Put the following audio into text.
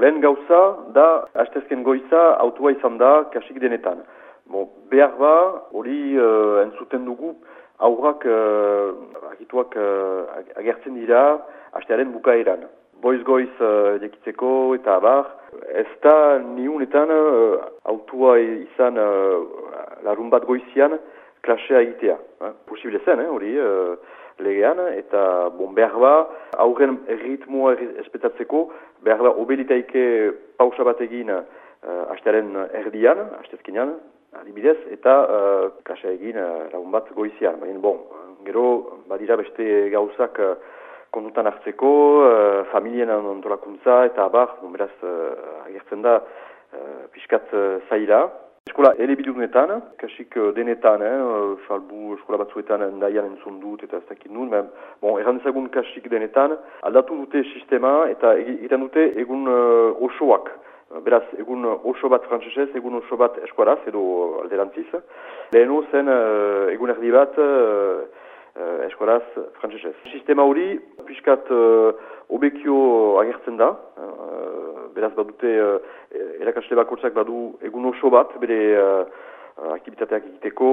lehen gauza da, hastezken goiza, autua izan da, kasik denetan. Bo, behar ba, hori uh, entzuten dugu, aurrak uh, agituak uh, agertzen dira, hastearen bukaeran. Boiz goiz uh, dekitzeko eta abar, ez da niunetan uh, autua izan uh, larun bat goizian klasea egitea. Eh? Posible zen, hori, uh, legean, eta bon, behar ba, aurren ritmoa espetatzeko, behar ba, obelitaike pausa bat egin uh, hastearen erdian, hastezkinean, adibidez, eta uh, klasea egin uh, larun bat goizian. Baina, bon, gero, badira beste gauzak uh, kondutan hartzeko, uh, familien antolakuntza, eta abar, bon, beraz, uh, agertzen da, uh, piskat uh, zaila, Eskola elebidunetan, kasik denetan, eh, salbu eskola batzuetan endaian entzun dut eta ez dakit nun, men, bon, errandezagun kasik denetan, aldatu dute sistema eta egiten dute egun uh, osoak. Beraz, egun oso bat frantzesez, egun oso bat eskuaraz edo alderantziz. Lehenu zen uh, egun erdi bat uh, uh, eskuaraz frantzesez. Sistema hori, piskat uh, obekio agertzen da, beraz badute uh, erakasle bakotzak badu egun oso bat bere uh, aktivitateak egiteko,